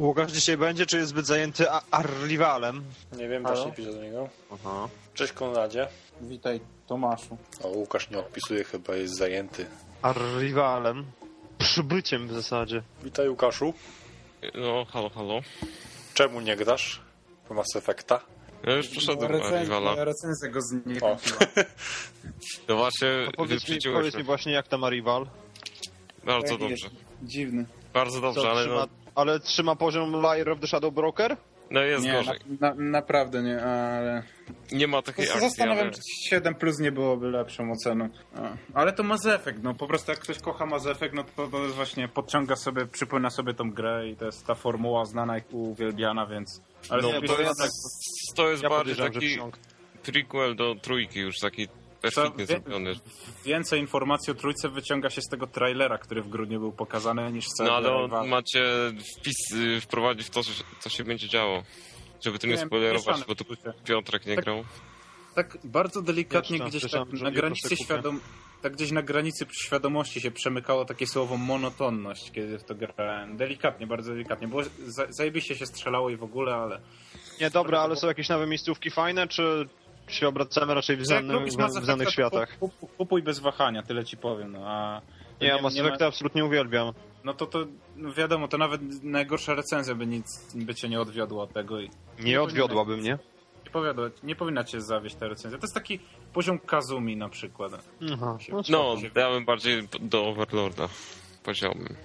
Łukasz dzisiaj będzie, czy jest zbyt zajęty a- Arrivalem? Nie wiem, Halo? właśnie piszę do niego. Aha. Cześć Konradzie. Witaj, Tomaszu. O, Łukasz nie odpisuje, chyba jest zajęty. Arrivalem. Przybyciem w zasadzie. Witaj Łukaszu. No, halo, halo. Czemu nie grasz w Mass Effecta? Ja już przeszedłem Recen- Rivala. moja recenzja go zniechęciła. No właśnie, A powiedz, mi, powiedz mi właśnie, jak tam Arrival? Bardzo Jaki dobrze. jest Dziwny. Bardzo dobrze, Co, ale trzyma, no, ale trzyma poziom Liar of the Shadow Broker? no jest Nie, na, gorzej. na, naprawdę nie, ale... Nie ma takiej akcji, Zastanawiam ale... się, czy 7 plus nie byłoby lepszą oceną. Ale to Mass Effect, no po prostu jak ktoś kocha Mass Effect, no to, to jest właśnie, podciąga sobie, przypomina sobie tą grę i to jest ta formuła znana i uwielbiana, więc... Ale No, to jest, tak, to jest Ja bardziej taki prequel do trójki już, taki Co, wie- zrobiony. więcej informacji o trójce wyciąga się z tego trailera, który w grudniu był pokazany, niż z No ale macie wpis, y, wprowadzić w to, co- co się będzie działo. Żeby tu nie Wiem, spoilerować, bo tu. Piotrek nie Tak. grał. tak bardzo delikatnie Jeszcze, gdzieś słyszałem, tak na granicy świadom... Tak gdzieś na granicy świadomości się przemykało takie słowo monotonność, kiedy w to grałem. Delikatnie, bardzo delikatnie. Było, za, zajebiście się strzelało i w ogóle, ale... Nie, dobra, ale są jakieś nowe miejscówki fajne, czy się obracamy raczej w, Mass w znanych światach? Kupuj bez wahania, tyle ci powiem. No, a Nie, ja Mass ma- Effecta absolutnie uwielbiam. No to, to no wiadomo, to nawet najgorsza recenzja by nic by cię nie odwiodła od tego i Nie odwiodłaby mnie. nie, powiadła, nie powinna cię zawieść ta recenzja. To jest taki poziom Kazumi na przykład. Aha. No, się- ja bym bardziej do Overlorda poziomem.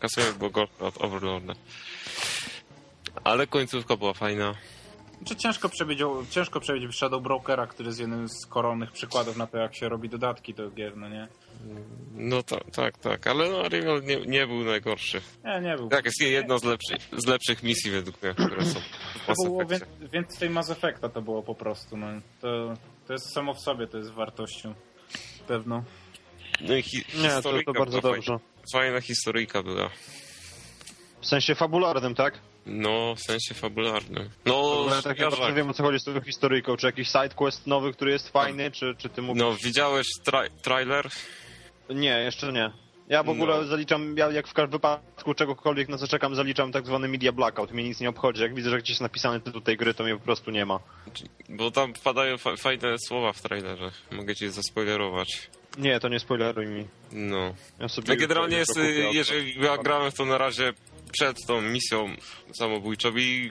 Kasuję było gorsze od Overlorda. Ale końcówka była fajna. Czy ciężko przebić, ciężko przebić Shadow Brokera, który jest jednym z koronnych przykładów na to, jak się robi dodatki do gier, no nie? No tak, tak, tak. Ale no, Rival nie, nie był najgorszy. Nie, nie był. Tak, jest jedna z lepszych, z lepszych misji według mnie, które są w To było Effectie. wię- więcej Mass Effecta to było po prostu, no. To, to jest samo w sobie, to jest wartością pewną. No i hi Nie, to, to bardzo dobrze. Fajna, fajna historyjka była. W sensie fabularnym, tak? No, w sensie fabularnym. No, ogóle tak ja bardzo wiem o co chodzi z tą historyjką. Czy jakiś sidequest nowy, który jest fajny, czy, czy ty mówisz... No, widziałeś tra trailer? Nie, jeszcze nie. Ja w ogóle No. zaliczam, ja jak w każdym wypadku czegokolwiek na co czekam, zaliczam tak zwany media blackout. Mnie nic nie obchodzi. Jak widzę, że gdzieś jest napisany tytuł tej gry, to mnie po prostu nie ma. Bo tam wpadają fa fajne słowa w trailerze. Mogę ci zaspoilerować. Nie, to nie spoileruj mi. No. Ja sobie No generalnie jest, kupię, jeżeli ja grałem w to na razie przed tą misją samobójczą i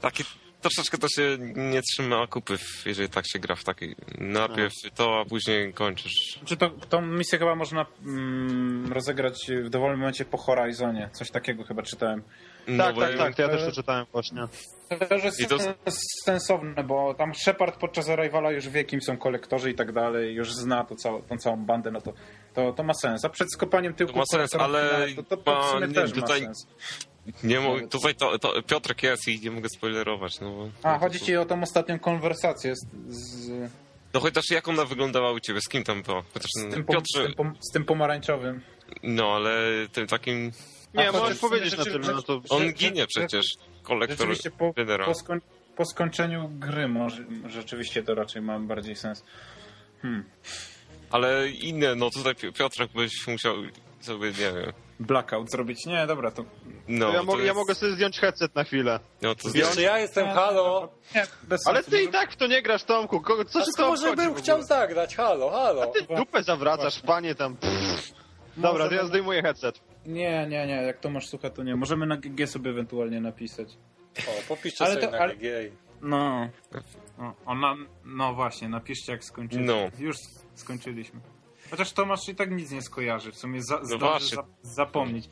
takie troszeczkę to się nie trzyma kupy, jeżeli tak się gra w takiej. Najpierw to, a później kończysz. Czy to, tą misję chyba można mm, rozegrać w dowolnym momencie po Horizonie? Coś takiego chyba czytałem. No, Tak, tak, ja- tak, to ja też to czytałem właśnie. To też jest I to- sensowne, bo tam Shepard podczas Arrivala już wie, kim są kolektorzy i tak dalej, już zna to całą, tą całą bandę, no to, to, to ma sens. A przed skopaniem tyłku To ma sens, ale to, to, to w ma- sumie nie, też tutaj- ma sens. Nie mo- tutaj to, to Piotrek jest i nie mogę spoilerować. No, bo- A, chodzi ci o tą ostatnią konwersację z, z, No chociaż jak ona wyglądała u ciebie, z kim tam była? Chociaż z, tym, pom- z, tym, pom- z tym pomarańczowym. no ale tym takim... Nie, A możesz powiedzieć na rzeczy- tym, no to... On ginie przecież, kolektor po, po, skoń, po skończeniu gry może, rzeczywiście to raczej ma bardziej sens. Hmm. Ale inne, no tutaj Pi- Piotrek byś musiał sobie, nie wiem... Blackout zrobić. Nie, dobra, to... No, To ja, to mogę, ja jest- mogę sobie zdjąć headset na chwilę. No to Jeszcze ja jestem, halo! Nie, bez Ale ty i tak w to nie grasz, Tomku. Kogo, co A się to może bym chciał zagrać? Halo, halo! Ty dupę zawracasz, panie tam. Pff. Dobra, to ja zdejmuję headset. Nie, nie, nie, jak Tomasz słucha, to nie. Możemy na GG sobie ewentualnie napisać. O, popiszcie Ale sobie to- na ale- GG. No. no, ona, no właśnie, napiszcie jak skończyliśmy. No. Już skończyliśmy. Chociaż Tomasz i tak nic nie skojarzy, w sumie za, właśnie. za, zapomnieć.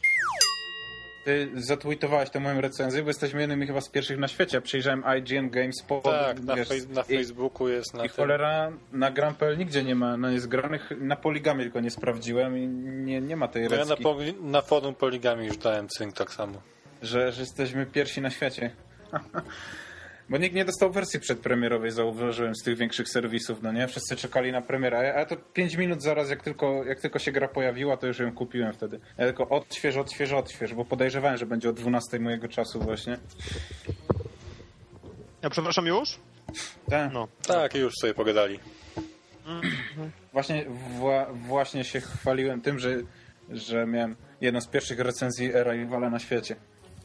Ty zatweetowałeś tę moją recenzję, bo jesteśmy jednymi chyba z pierwszych na świecie. Przejrzałem IGN Games po... Tak, na, wiesz, fej- na i- Facebooku jest na I tym. cholera na Gram.pl nigdzie nie ma, no jest granych, na Poligamie tylko nie sprawdziłem i nie, nie ma tej No ja na, recki, po, na forum Poligami już dałem cynk tak samo. że, że jesteśmy pierwsi na świecie. Bo nikt nie dostał wersji przedpremierowej, zauważyłem, z tych większych serwisów, no nie? Wszyscy czekali na premierę, a ja- to 5 minut zaraz, jak tylko, jak tylko się gra pojawiła, to już ją kupiłem wtedy. Ja tylko odśwież, odśwież, odśwież, bo podejrzewałem, że będzie o 12 mojego czasu właśnie. Ja przepraszam już? Tak. No. Tak, już sobie pogadali. Właśnie, wła, właśnie się chwaliłem tym, że, że miałem jedną z pierwszych recenzji Arrivala na świecie.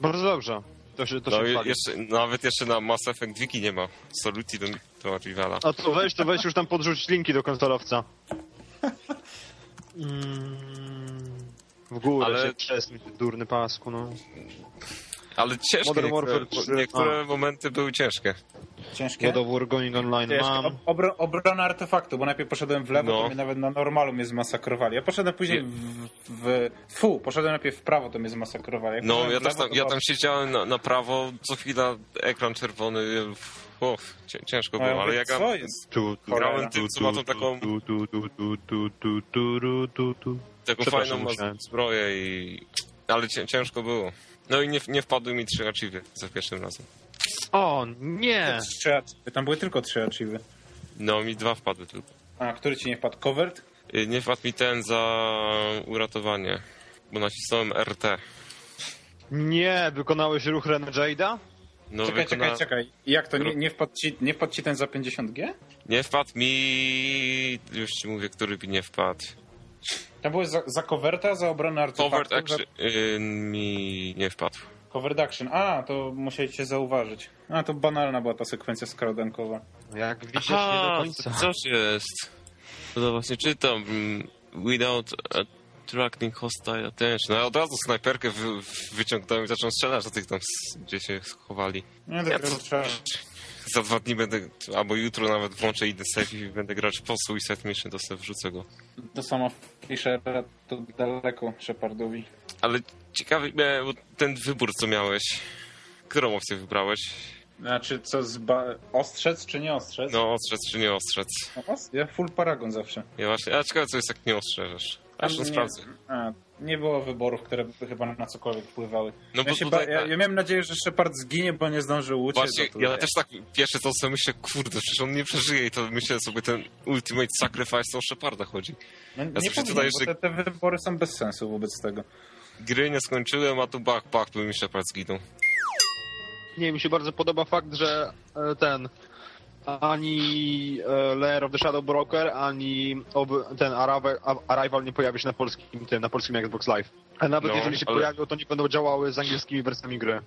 Bardzo dobrze. To się, to No się jeszcze, nawet jeszcze na Mass Effect Wiki nie ma solucji do, do Rivala. A to weź, to weź już tam podrzuć linki do konsolowca. Mm, w górę Ale- się przesuń, ty durny pasku, no. Ale ciężkie Modern niektóre, momenty były ciężkie. Ciężkie? God of War Going Online ciężkie. mam. Obro, obrona artefaktu, bo najpierw poszedłem w lewo, no. to mnie nawet na normalu mnie zmasakrowali. Ja poszedłem później w, w, w... Fu, poszedłem najpierw w prawo, to mnie zmasakrowali. Jak no, ja, lewo, tam, ja tam siedziałem na, na prawo, co chwila ekran czerwony... O, ciężko no, było, ale jak tu, grałem tym, co ma tą taką taką fajną zbroję i... Ale ciężko było. No i nie, nie wpadły mi trzy achieve'y za pierwszym razem. O, nie! Trzy. Tam były tylko trzy achieve'y. No mi dwa wpadły tylko. A, który ci nie wpadł? Covered? Y, Nie wpadł mi ten za uratowanie, bo nacisnąłem RT. Nie, wykonałeś ruch Renegade'a? czekaj, No, czekaj, wykona- czekaj. Jak to? Nie, nie, wpadł ci, nie wpadł ci ten za 50G? Nie wpadł mi... Już ci mówię, który mi nie wpadł. Tam były za, za coverta, za obronę artefaktu? Covert action y, mi nie wpadł. Za covered action. A, to musieliście zauważyć. A, to banalna była ta sekwencja skradankowa. No Jak widzisz, nie do końca. coś jest. No to właśnie czytam. mm, Without attracting hostile attention. No, od razu snajperkę wy, wyciągnąłem i zacząłem strzelać do tych tam, gdzie się schowali. Nie, Ja to- trzeba... Za dwa dni będę, albo jutro nawet włączę idę save i będę grać po Suicide Mission, to sobie wrzucę go. To samo Fischera to daleko Shepardowi. Ale ciekawy bo ten wybór, co miałeś, którą opcję wybrałeś? Znaczy, co z ba... Ostrzec czy nie ostrzec? No, ostrzec czy nie ostrzec? No, Ja full paragon zawsze. Ja właśnie, a ciekawe co jest jak nie ostrzeżesz. Aż to sprawdzę. A, nie było wyborów, które by chyba na cokolwiek wpływały. No ja, bo się tutaj ba... ja, tak. ja miałem nadzieję, że Shepard zginie, bo nie zdążył uciec. Właśnie, ja też tak pierwsze to co myślę, kurde, przecież on nie przeżyje i to myślę sobie ten Ultimate Sacrifice to o Sheparda chodzi. No, ja nie sobie powinien, tutaj, że- te, te wybory są bez sensu wobec tego. Gry nie skończyłem, a tu bach, bach, tu mi Shepard zginął. Nie, mi się bardzo podoba fakt, że e, ten ani e, Lair of the Shadow Broker, ani ten Arrival, Arrival nie pojawi się na polskim tym, na polskim Xbox Live. A nawet No, jeżeli się ale- pojawią, to nie będą działały z angielskimi wersjami gry.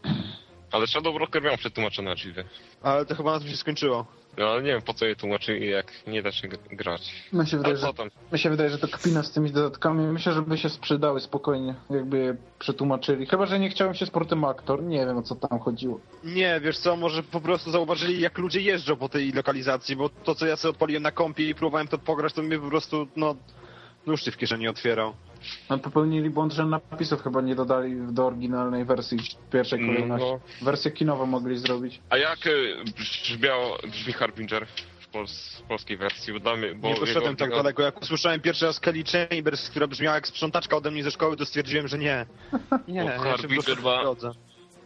Ale Shadow Broker miał przetłumaczone archiwy. Ale to chyba na tym się skończyło. No ale nie wiem po co je tłumaczyli, jak nie da się grać. Mi się, wydaje, że, co tam? mi się wydaje, że to kpina z tymi dodatkami. Myślę, że by się sprzedały spokojnie, jakby je przetłumaczyli. Chyba, że nie chciałem się sportem aktor. Nie wiem, o co tam chodziło. Nie, wiesz co, może po prostu zauważyli, jak ludzie jeżdżą po tej lokalizacji, bo to, co ja sobie odpaliłem na kompie i próbowałem to pograć, to mnie po prostu, no, nóż się w kieszeni otwierał. No, popełnili błąd, że napisów chyba nie dodali do oryginalnej wersji w pierwszej Mm, kolejności. no. Wersję kinową mogli zrobić. A jak y, brzmiał, brzmi Harbinger w, pols- w polskiej wersji? Bo dla mnie, bo nie poszedłem tak daleko. Jak usłyszałem pierwszy raz Kelly Chambers, która brzmiała jak sprzątaczka ode mnie ze szkoły, to stwierdziłem, że nie. Nie, Bo ja się po Harbinger ma-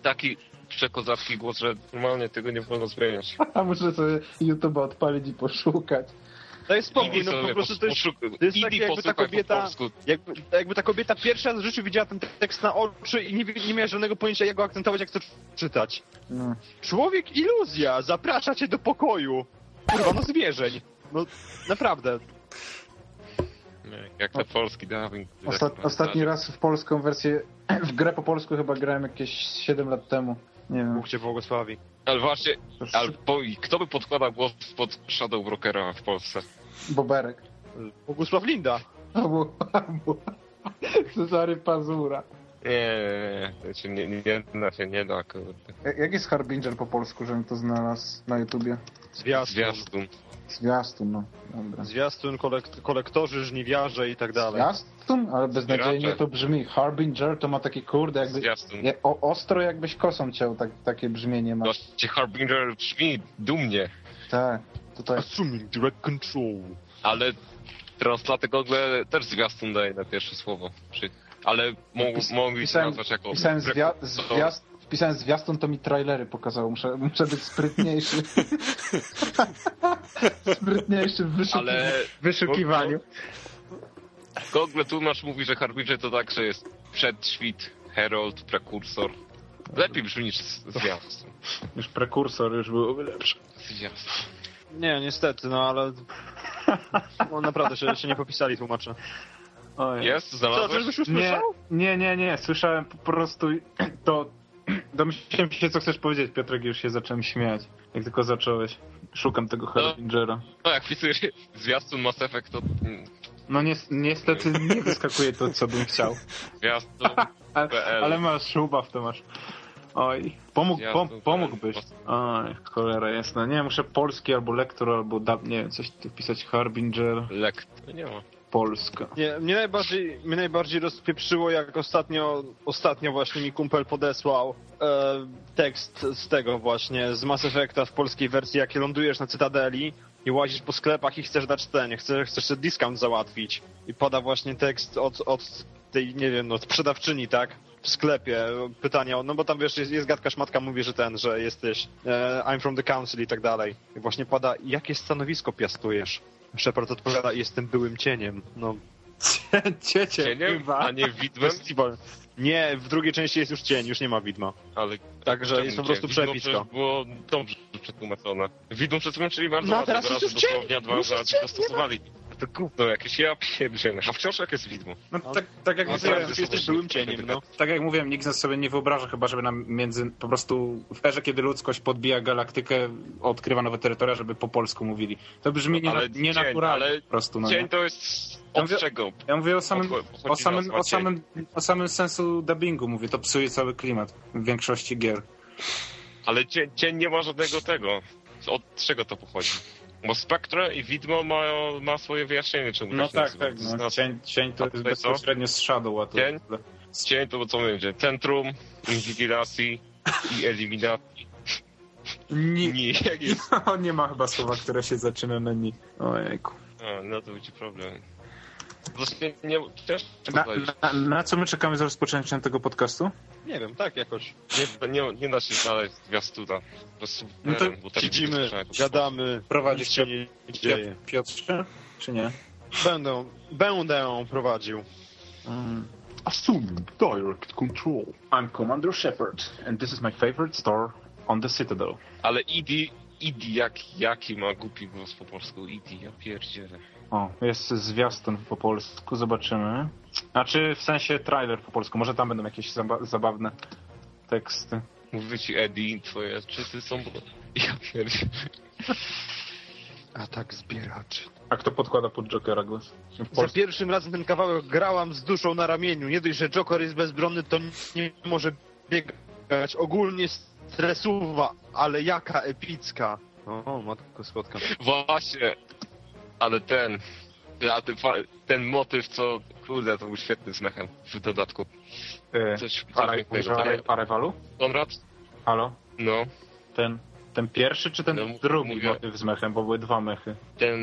taki przekozacki głos, że normalnie tego nie wolno zmieniać. A muszę sobie YouTube'a odpalić i poszukać. To jest spokój, no po prostu to jest, to jest i jakby ta kobieta, jakby, jakby ta kobieta pierwszy raz w życiu widziała ten tekst na oczy i nie, nie miała żadnego pojęcia jak go akcentować, jak to czytać. No. Człowiek iluzja, zaprasza cię do pokoju. Kurwa, no zwierzeń. No, naprawdę. Nie, Jak te polski dubbing. Ostat, tak, ostatni raz w polską wersję, w grę po polsku chyba grałem jakieś 7 lat temu. Nie wiem. Bóg cię błogosławi. Ale właśnie, albo i kto by podkładał głos pod Shadow Brokera w Polsce? Boberek. Bogusław Linda. Albo, albo Cezary Pazura. Nie, nie, nie, to się nie, nie, nie, się nie da, kurde. Jak- Jak jest Harbinger po polsku, żebym to znalazł na YouTubie? Zwiastun. Zwiastun. Zwiastun, no. Dobra. Zwiastun, kolekt, kolektorzy, żniwiarze i tak dalej. Zwiastun? Ale beznadziejnie to brzmi. Harbinger to ma takie kurde jakby... Zwiastun. Je, o, ostro jakbyś kosą ciął, tak, takie brzmienie ma. Właśnie Harbinger brzmi dumnie, Tak, tutaj. Assuming direct control. ale translaty Google też zwiastun daje na pierwsze słowo. Ale Pis- mogli się pisałem- nazwać jako... Pisałem, zwia, zwiast, wpisałem zwiastun, to mi trailery pokazało. Muszę, muszę być sprytniejszy. sprytniejszy w wyszuki... Ale wyszukiwaniu. Google tłumacz mówi, że Harbinger to tak, że jest przedświt, herald, prekursor. Lepiej brzmi niż zwiastun. Już prekursor już byłoby lepszy. Zwiastun. Nie, niestety, no ale... No naprawdę się, się nie popisali tłumacze. Jest? Co, Znalazłeś? już Nie, nie, nie, nie. Słyszałem po prostu to domyśliłem się, co chcesz powiedzieć, Piotrek, już się zacząłem śmiać. Jak tylko zacząłeś. Szukam tego Harbingera. No jak wpisujesz zwiastun Mass Effect, to No ni niestety nie wyskakuje to, co bym chciał. zwiastun Ale, ale masz szubaw, to masz. Oj, pomógł, pom pomógłbyś. Oj, cholera jasna. Nie, muszę polski albo lektor, albo da, nie wiem, coś tu wpisać Harbinger, lekt. Nie ma. Polska. Nie, mnie najbardziej, mnie najbardziej rozpieprzyło, jak ostatnio, ostatnio właśnie mi kumpel podesłał e, tekst z tego właśnie, z Mass Effecta w polskiej wersji, jak lądujesz na Cytadeli i łazisz po sklepach i chcesz dać ten, chcesz, chcesz sobie discount załatwić. I pada właśnie tekst od, od tej, nie wiem, no, sprzedawczyni, tak? W sklepie, pytania, o- no bo tam wiesz, jest, jest gadka szmatka, mówi, że ten, że jesteś e, I'm from the council i tak dalej. I właśnie pada, jakie stanowisko piastujesz? Shepard odpowiada, jestem byłym cieniem. No, Ciecie, Cieniem, chyba. a nie widmem, Festiwal. Nie, w drugiej części jest już cień, już nie ma widma. ale... Także czemu jest po prostu Widmo przepisko. przecież było dobrze przetłumaczone. Widmo przetłumaczyli bardzo No, ładnie, teraz teraz już jest cień, dosłownie dwa już razy cień, dostosowali. To gówno jakieś, ja pierdzielę. A wciąż jak jest widmo? No, tak, tak jak No, mówiłem, Ty jesteś byłym cieniem, no. tak jak mówiłem, nikt z nas sobie nie wyobraża chyba, żeby nam między, po prostu w erze, kiedy ludzkość podbija galaktykę, odkrywa nowe terytoria, żeby po polsku mówili. To brzmi nie, Ale nienaturalnie cień, ale po prostu. No, Cień nie? to jest Ja od mówię- czego? Ja mówię o samym, o samym, o samym, o samym sensu dubbingu, mówię, to psuje cały klimat w większości gier. Ale cień, cień nie ma żadnego tego. Od czego to pochodzi? Bo Spectre i Widmo mają, ma swoje wyjaśnienie, czemu No tak, nazywa. tak, no, Znaczy, cień, cień to jest bezpośrednio z Shadow, a to... Cień? Cień to co będzie? Centrum, Inwigilacji i Eliminacji. Nie, Nie, jak jest? no, nie ma chyba słowa, które się zaczyna na ni. Ojejku. A, no to będzie problem. Właśnie nie... Też Na, na, na co my czekamy z rozpoczęciem tego podcastu? Nie wiem, tak jakoś. nie, nie, nie da się znaleźć zwiastuna. Po prostu No to bo tak Siedzimy, gadamy, Prowadzisz się nie dzieje. Piotrze, czy nie? Będę, będę prowadził. Mm. Assuming direct control. I'm Commander Shepard, and this is my favorite store on the Citadel. Ale Idi, Idi jak, jaki ma głupi głos po polsku? Idi, ja pierdzielę. O, jest zwiastun po polsku, zobaczymy. A czy w sensie trailer po polsku? Może tam będą jakieś zaba zabawne teksty. Mówię ci, Eddie, twoje czyty są... Ja pierdzielę. Atak zbieraczy. A kto podkłada pod Jokera głos? Za pierwszym razem ten kawałek grałam z duszą na ramieniu. Nie dość, że Joker jest bezbronny, to nie może biegać. Ogólnie stresuwa, ale jaka epicka. O, matko słodka. Właśnie, ale ten... A ten, fa- ten motyw, co... Kurde, to był świetny z mechem w dodatku. E, Coś, coś Are- pięknego. mówisz o Are- Arewalu? Konrad? Halo? No, Ten, ten pierwszy czy ten No, drugi mówię. motyw z mechem? Bo były dwa mechy. ten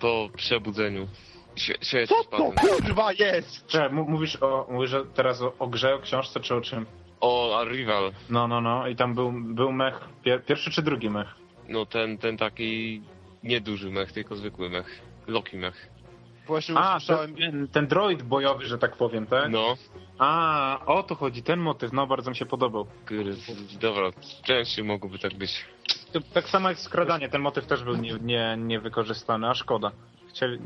po przebudzeniu. Świe- Co to kurwa jest? Mu- mówisz, o, mówisz teraz o, o grze, o książce czy o czym? O, Arrival. No, no, no. I tam był, był mech, pier, pierwszy czy drugi mech? No ten, ten taki nieduży mech, tylko zwykły mech. Loki mech. Właśnie A, usłyszałem... ten, ten droid bojowy, że tak powiem, tak? No, A, o to chodzi, ten motyw, no bardzo mi się podobał. kurde, dobra, częściej mogłoby tak być. To, tak samo jak skradanie, ten motyw też był nie, nie, niewykorzystany, a szkoda. Chcieli,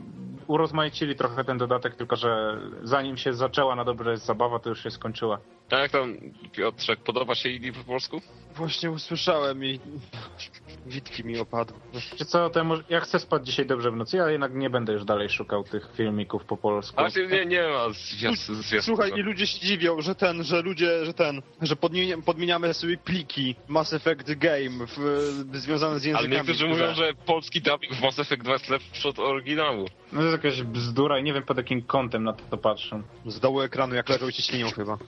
urozmaicili trochę ten dodatek, tylko że zanim się zaczęła na dobre zabawa, to już się skończyła. A jak tam, Piotrek, podoba się Idi po polsku? Właśnie usłyszałem i... Witki mi opadły. Czy co, to ja, może, ja chcę spać dzisiaj dobrze w nocy, ja jednak nie będę już dalej szukał tych filmików po polsku. A się nie, nie ma zwiastu, zwiastu. Słuchaj, i ludzie się dziwią, że ten, że ludzie, że ten, że podmienia, podmieniamy sobie pliki Mass Effect Game w, związane z Ale językami. niektórzy mówią, że polski dubbing w Mass Effect 2 jest lepszy od oryginału. No to jest jakaś bzdura i nie wiem pod jakim kątem na to patrzę. Z dołu ekranu jak leżą ciśnienią chyba.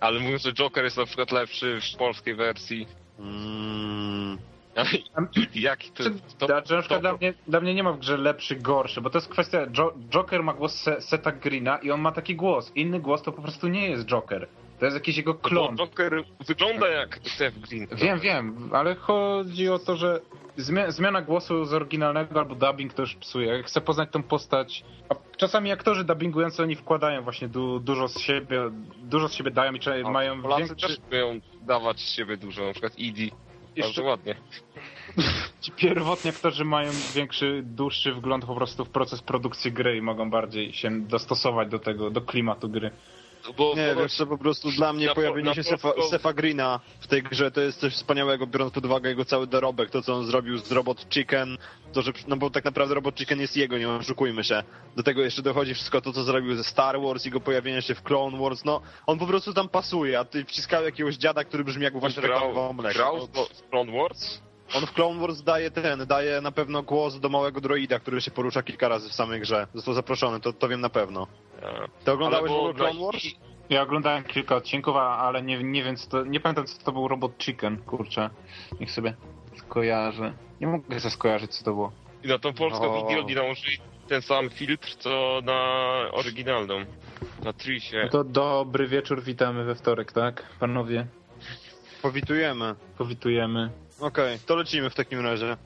Ale mówią, że Joker jest na przykład lepszy w polskiej wersji. Mm. Jaki to... to, przykład to, dla, mnie, dla mnie nie ma w grze lepszy, gorszy, bo to jest kwestia, jo Joker ma głos se Seta Greena i on ma taki głos. Inny głos to po prostu nie jest Joker. To jest jakiś jego klon. Bo Joker wygląda jak Seth Green. Wiem, wiem, ale chodzi o to, że zmia zmiana głosu z oryginalnego albo dubbing to już psuje. Chcę poznać tą postać. A czasami aktorzy dubbingujący oni wkładają właśnie du dużo z siebie, dużo z siebie dają i czy- mają Polacy większy, też mają dawać z siebie dużo, na przykład Idi. Jeszcze- Bardzo ładnie. ci pierwotni aktorzy mają większy, dłuższy wgląd po prostu w proces produkcji gry i mogą bardziej się dostosować do tego, do klimatu gry. Bo Nie, bo- wiesz co, po prostu dla mnie na po- pojawienie na się polską- Sefa Greena w tej grze to jest coś wspaniałego, biorąc pod uwagę jego cały dorobek, to co on zrobił z Robot Chicken, to że, no bo tak naprawdę Robot Chicken jest jego, nie oszukujmy się. Do tego jeszcze dochodzi wszystko to, co zrobił ze Star Wars, jego pojawienie się w Clone Wars, no on po prostu tam pasuje, a ty wciskał jakiegoś dziada, który brzmi jak właśnie reklamował mleko. grał No, z Clone Wars? On w Clone Wars daje ten, daje na pewno głos do małego droida, który się porusza kilka razy w samej grze. Został zaproszony, to, to wiem na pewno. Ty oglądałeś w było ogóle Clone Wars? Ja oglądałem kilka odcinków, ale nie, nie wiem co to, nie pamiętam co to był Robot Chicken, kurczę. Niech sobie skojarzę. Nie mogę sobie skojarzyć co to było. I na tą polską No. Wigilię nałożyli ten sam filtr, co na oryginalną. Na Trisie. No to dobry wieczór, witamy we wtorek, tak? Panowie, Powitujemy. powitujemy. Okej, to lecimy w takim razie.